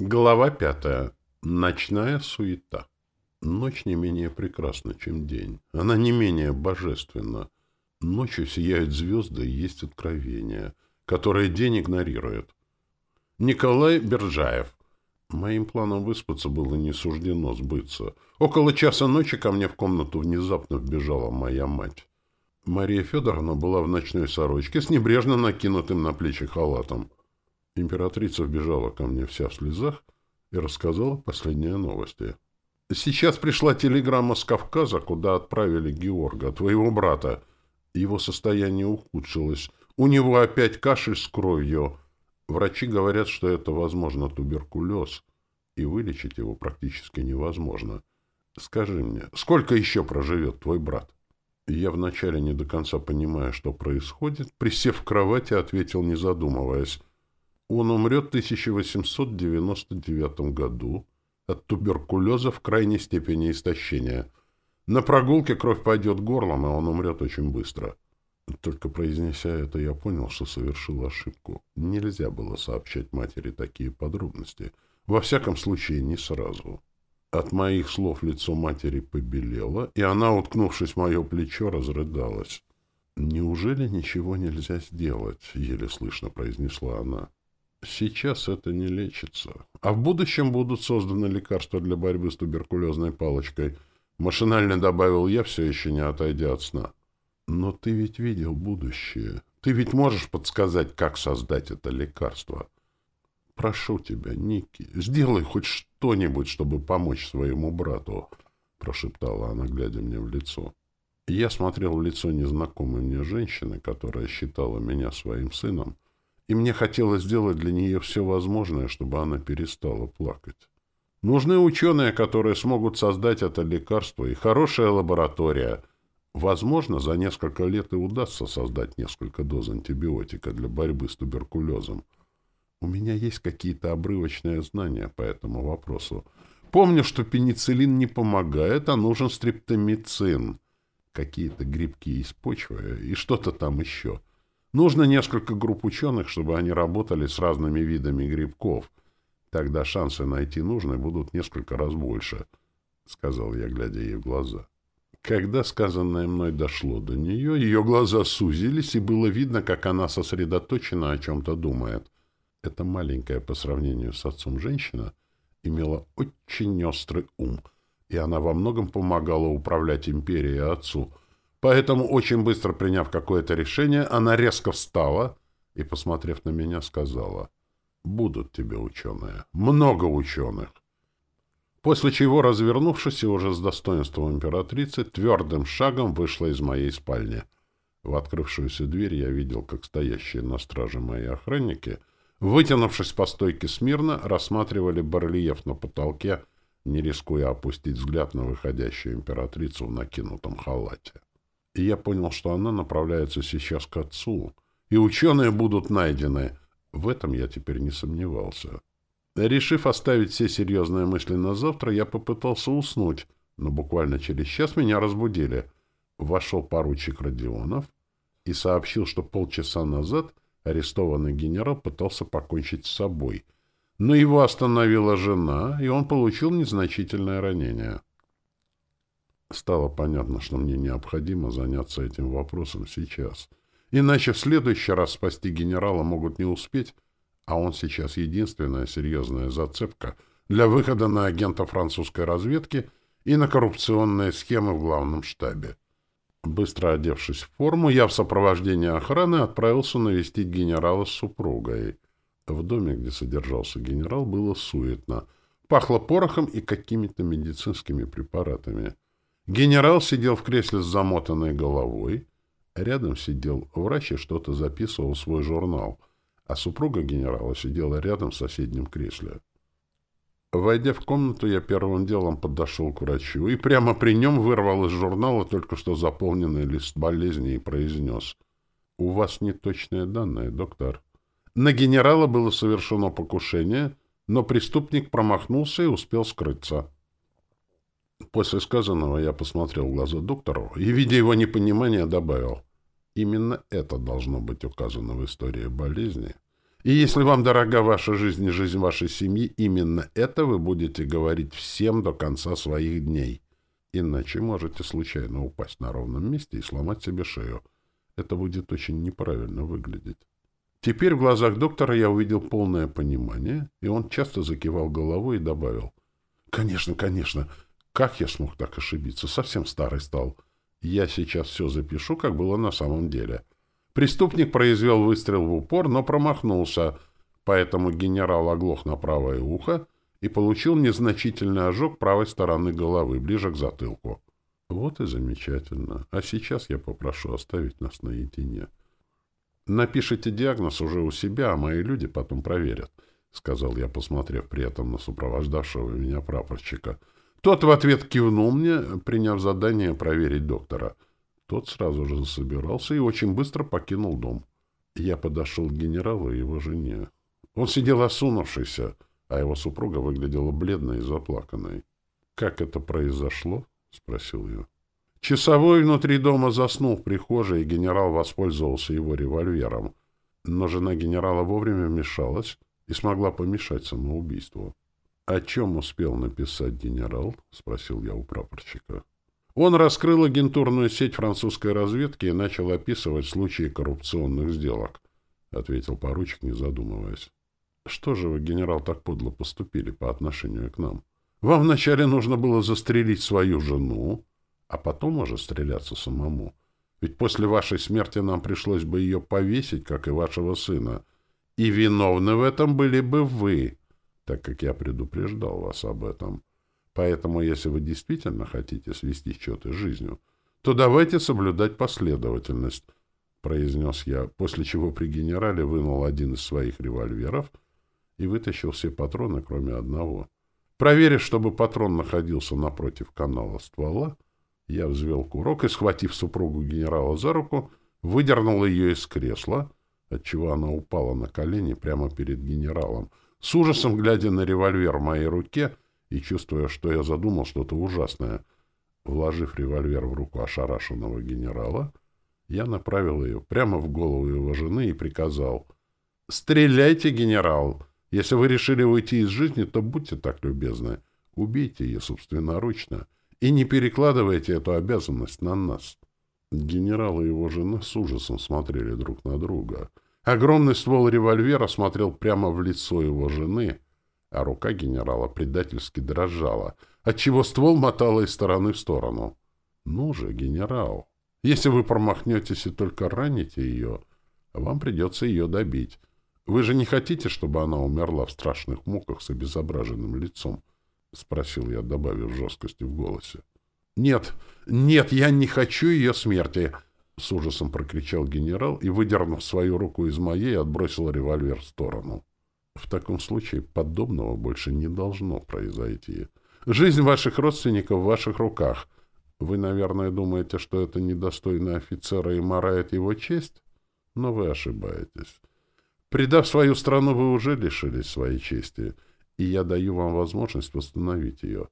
Глава пятая. Ночная суета. Ночь не менее прекрасна, чем день. Она не менее божественна. Ночью сияют звезды и есть откровения, которые день игнорирует. Николай Берджаев. Моим планом выспаться было не суждено сбыться. Около часа ночи ко мне в комнату внезапно вбежала моя мать. Мария Федоровна была в ночной сорочке с небрежно накинутым на плечи халатом. Императрица вбежала ко мне вся в слезах и рассказала последние новости. «Сейчас пришла телеграмма с Кавказа, куда отправили Георга, твоего брата. Его состояние ухудшилось. У него опять кашель с кровью. Врачи говорят, что это, возможно, туберкулез, и вылечить его практически невозможно. Скажи мне, сколько еще проживет твой брат?» Я вначале не до конца понимая, что происходит, присев в кровати, ответил, не задумываясь. Он умрет в 1899 году от туберкулеза в крайней степени истощения. На прогулке кровь пойдет горлом, и он умрет очень быстро. Только произнеся это, я понял, что совершил ошибку. Нельзя было сообщать матери такие подробности. Во всяком случае, не сразу. От моих слов лицо матери побелело, и она, уткнувшись в мое плечо, разрыдалась. «Неужели ничего нельзя сделать?» — еле слышно произнесла она сейчас это не лечится. А в будущем будут созданы лекарства для борьбы с туберкулезной палочкой. Машинально добавил я, все еще не отойдя от сна. Но ты ведь видел будущее. Ты ведь можешь подсказать, как создать это лекарство. Прошу тебя, Ники, сделай хоть что-нибудь, чтобы помочь своему брату, прошептала она, глядя мне в лицо. Я смотрел в лицо незнакомой мне женщины, которая считала меня своим сыном, и мне хотелось сделать для нее все возможное, чтобы она перестала плакать. Нужны ученые, которые смогут создать это лекарство, и хорошая лаборатория. Возможно, за несколько лет и удастся создать несколько доз антибиотика для борьбы с туберкулезом. У меня есть какие-то обрывочные знания по этому вопросу. Помню, что пенициллин не помогает, а нужен стриптомицин. Какие-то грибки из почвы и что-то там еще. — Нужно несколько групп ученых, чтобы они работали с разными видами грибков. Тогда шансы найти нужный будут несколько раз больше, — сказал я, глядя ей в глаза. Когда сказанное мной дошло до нее, ее глаза сузились, и было видно, как она сосредоточена о чем-то думает. Эта маленькая по сравнению с отцом женщина имела очень острый ум, и она во многом помогала управлять империей отцу — Поэтому, очень быстро приняв какое-то решение, она резко встала и, посмотрев на меня, сказала, «Будут тебе ученые, много ученых». После чего, развернувшись и уже с достоинством императрицы, твердым шагом вышла из моей спальни. В открывшуюся дверь я видел, как стоящие на страже мои охранники, вытянувшись по стойке смирно, рассматривали барельеф на потолке, не рискуя опустить взгляд на выходящую императрицу в накинутом халате. И я понял, что она направляется сейчас к отцу, и ученые будут найдены. В этом я теперь не сомневался. Решив оставить все серьезные мысли на завтра, я попытался уснуть, но буквально через час меня разбудили. Вошел поручик Родионов и сообщил, что полчаса назад арестованный генерал пытался покончить с собой, но его остановила жена, и он получил незначительное ранение. Стало понятно, что мне необходимо заняться этим вопросом сейчас. Иначе в следующий раз спасти генерала могут не успеть, а он сейчас единственная серьезная зацепка для выхода на агента французской разведки и на коррупционные схемы в главном штабе. Быстро одевшись в форму, я в сопровождении охраны отправился навестить генерала с супругой. В доме, где содержался генерал, было суетно. Пахло порохом и какими-то медицинскими препаратами. Генерал сидел в кресле с замотанной головой, рядом сидел врач и что-то записывал в свой журнал, а супруга генерала сидела рядом в соседнем кресле. Войдя в комнату, я первым делом подошел к врачу и прямо при нем вырвал из журнала только что заполненный лист болезни и произнес. «У вас неточные данные, доктор». На генерала было совершено покушение, но преступник промахнулся и успел скрыться. После сказанного я посмотрел в глаза доктору и, видя его непонимание, добавил. Именно это должно быть указано в истории болезни. И если вам дорога ваша жизнь и жизнь вашей семьи, именно это вы будете говорить всем до конца своих дней. Иначе можете случайно упасть на ровном месте и сломать себе шею. Это будет очень неправильно выглядеть. Теперь в глазах доктора я увидел полное понимание, и он часто закивал головой и добавил. «Конечно, конечно!» Как я смог так ошибиться? Совсем старый стал. Я сейчас все запишу, как было на самом деле. Преступник произвел выстрел в упор, но промахнулся, поэтому генерал оглох на правое ухо и получил незначительный ожог правой стороны головы, ближе к затылку. Вот и замечательно. А сейчас я попрошу оставить нас наедине. Напишите диагноз уже у себя, а мои люди потом проверят, — сказал я, посмотрев при этом на сопровождавшего меня прапорщика — тот в ответ кивнул мне, приняв задание проверить доктора. Тот сразу же собирался и очень быстро покинул дом. Я подошел к генералу и его жене. Он сидел осунувшийся, а его супруга выглядела бледной и заплаканной. «Как это произошло?» — спросил я. Часовой внутри дома заснул в прихожей, и генерал воспользовался его револьвером. Но жена генерала вовремя вмешалась и смогла помешать самоубийству. «О чем успел написать генерал?» — спросил я у прапорщика. Он раскрыл агентурную сеть французской разведки и начал описывать случаи коррупционных сделок, — ответил поручик, не задумываясь. — Что же вы, генерал, так подло поступили по отношению к нам? Вам вначале нужно было застрелить свою жену, а потом уже стреляться самому. Ведь после вашей смерти нам пришлось бы ее повесить, как и вашего сына. И виновны в этом были бы вы так как я предупреждал вас об этом. Поэтому, если вы действительно хотите свести счеты с жизнью, то давайте соблюдать последовательность, — произнес я, после чего при генерале вынул один из своих револьверов и вытащил все патроны, кроме одного. Проверив, чтобы патрон находился напротив канала ствола, я взвел курок и, схватив супругу генерала за руку, выдернул ее из кресла, отчего она упала на колени прямо перед генералом — с ужасом глядя на револьвер в моей руке и чувствуя, что я задумал что-то ужасное, вложив револьвер в руку ошарашенного генерала, я направил ее прямо в голову его жены и приказал «Стреляйте, генерал! Если вы решили уйти из жизни, то будьте так любезны, убейте ее собственноручно и не перекладывайте эту обязанность на нас». Генерал и его жена с ужасом смотрели друг на друга — Огромный ствол револьвера смотрел прямо в лицо его жены, а рука генерала предательски дрожала, отчего ствол мотала из стороны в сторону. «Ну же, генерал, если вы промахнетесь и только раните ее, вам придется ее добить. Вы же не хотите, чтобы она умерла в страшных муках с обезображенным лицом?» — спросил я, добавив жесткости в голосе. «Нет, нет, я не хочу ее смерти!» с ужасом прокричал генерал и, выдернув свою руку из моей, отбросил револьвер в сторону. В таком случае подобного больше не должно произойти. Жизнь ваших родственников в ваших руках. Вы, наверное, думаете, что это недостойно офицера и марает его честь? Но вы ошибаетесь. Предав свою страну, вы уже лишились своей чести, и я даю вам возможность восстановить ее.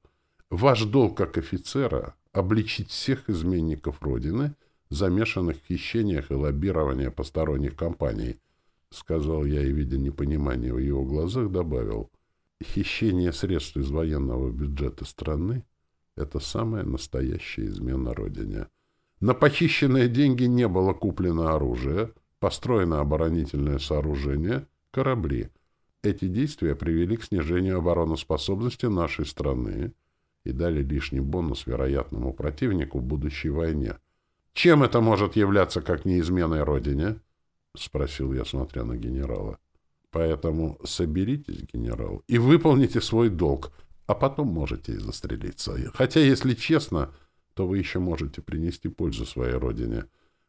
Ваш долг как офицера — обличить всех изменников Родины — замешанных в хищениях и лоббирования посторонних компаний, сказал я и, видя непонимание в его глазах, добавил, хищение средств из военного бюджета страны – это самая настоящая измена Родине. На похищенные деньги не было куплено оружие, построено оборонительное сооружение, корабли. Эти действия привели к снижению обороноспособности нашей страны и дали лишний бонус вероятному противнику в будущей войне – чем это может являться как неизменной родине? Спросил я, смотря на генерала. Поэтому соберитесь, генерал, и выполните свой долг, а потом можете и застрелиться. Хотя, если честно, то вы еще можете принести пользу своей родине.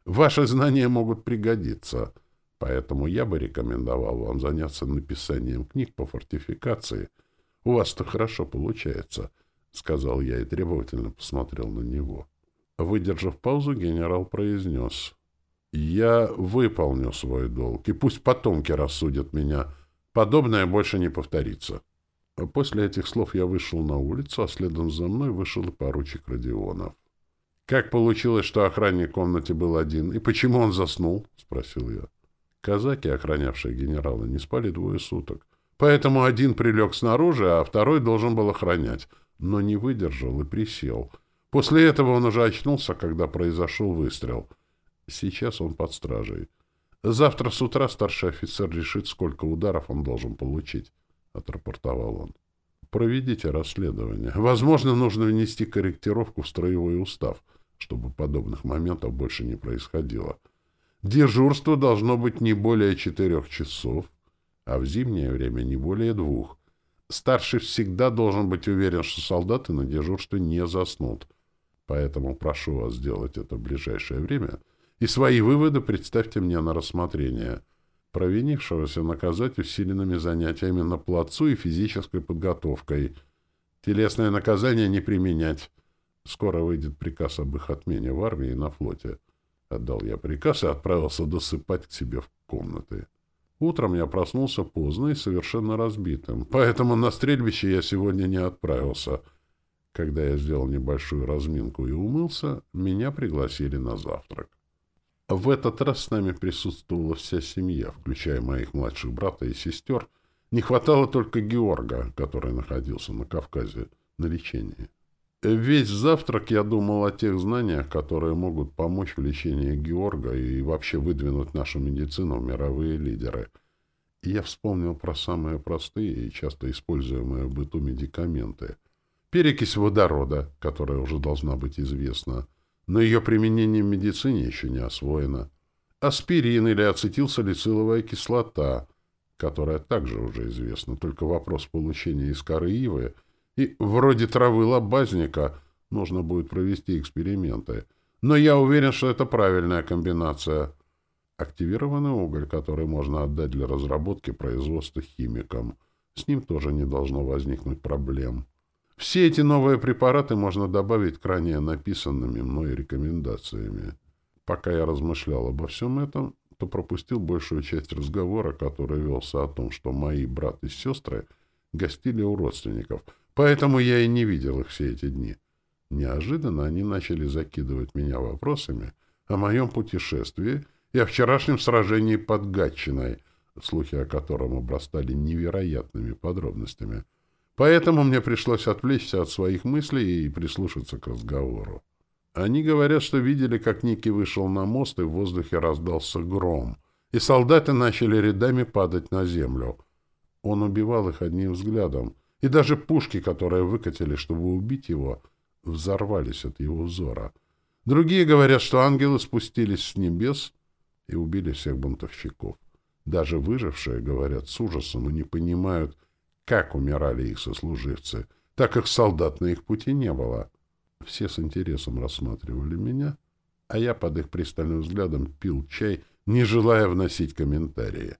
Ваши знания могут пригодиться, поэтому я бы рекомендовал вам заняться написанием книг по фортификации. У вас-то хорошо получается, — сказал я и требовательно посмотрел на него. — Выдержав паузу, генерал произнес. «Я выполню свой долг, и пусть потомки рассудят меня. Подобное больше не повторится». После этих слов я вышел на улицу, а следом за мной вышел и поручик Родионов. «Как получилось, что охранник в комнате был один, и почему он заснул?» — спросил я. Казаки, охранявшие генерала, не спали двое суток. Поэтому один прилег снаружи, а второй должен был охранять, но не выдержал и присел — После этого он уже очнулся, когда произошел выстрел. Сейчас он под стражей. Завтра с утра старший офицер решит, сколько ударов он должен получить, — отрапортовал он. Проведите расследование. Возможно, нужно внести корректировку в строевой устав, чтобы подобных моментов больше не происходило. Дежурство должно быть не более четырех часов, а в зимнее время не более двух. Старший всегда должен быть уверен, что солдаты на дежурстве не заснут — Поэтому прошу вас сделать это в ближайшее время. И свои выводы представьте мне на рассмотрение. Провинившегося наказать усиленными занятиями на плацу и физической подготовкой. Телесное наказание не применять. Скоро выйдет приказ об их отмене в армии и на флоте. Отдал я приказ и отправился досыпать к себе в комнаты. Утром я проснулся поздно и совершенно разбитым, поэтому на стрельбище я сегодня не отправился — когда я сделал небольшую разминку и умылся, меня пригласили на завтрак. В этот раз с нами присутствовала вся семья, включая моих младших брата и сестер. Не хватало только Георга, который находился на Кавказе на лечении. Весь завтрак я думал о тех знаниях, которые могут помочь в лечении Георга и вообще выдвинуть нашу медицину в мировые лидеры. И я вспомнил про самые простые и часто используемые в быту медикаменты – Перекись водорода, которая уже должна быть известна, но ее применение в медицине еще не освоено. Аспирин или ацетилсалициловая кислота, которая также уже известна, только вопрос получения из коры ивы и вроде травы лобазника нужно будет провести эксперименты. Но я уверен, что это правильная комбинация. Активированный уголь, который можно отдать для разработки производства химикам. С ним тоже не должно возникнуть проблем. Все эти новые препараты можно добавить к ранее написанными ну мной рекомендациями. Пока я размышлял обо всем этом, то пропустил большую часть разговора, который велся о том, что мои брат и сестры гостили у родственников, поэтому я и не видел их все эти дни. Неожиданно они начали закидывать меня вопросами о моем путешествии и о вчерашнем сражении под Гатчиной, слухи о котором обрастали невероятными подробностями — Поэтому мне пришлось отвлечься от своих мыслей и прислушаться к разговору. Они говорят, что видели, как Ники вышел на мост, и в воздухе раздался гром, и солдаты начали рядами падать на землю. Он убивал их одним взглядом, и даже пушки, которые выкатили, чтобы убить его, взорвались от его взора. Другие говорят, что ангелы спустились с небес и убили всех бунтовщиков. Даже выжившие говорят с ужасом и не понимают, как умирали их сослуживцы, так как солдат на их пути не было. Все с интересом рассматривали меня, а я под их пристальным взглядом пил чай, не желая вносить комментарии.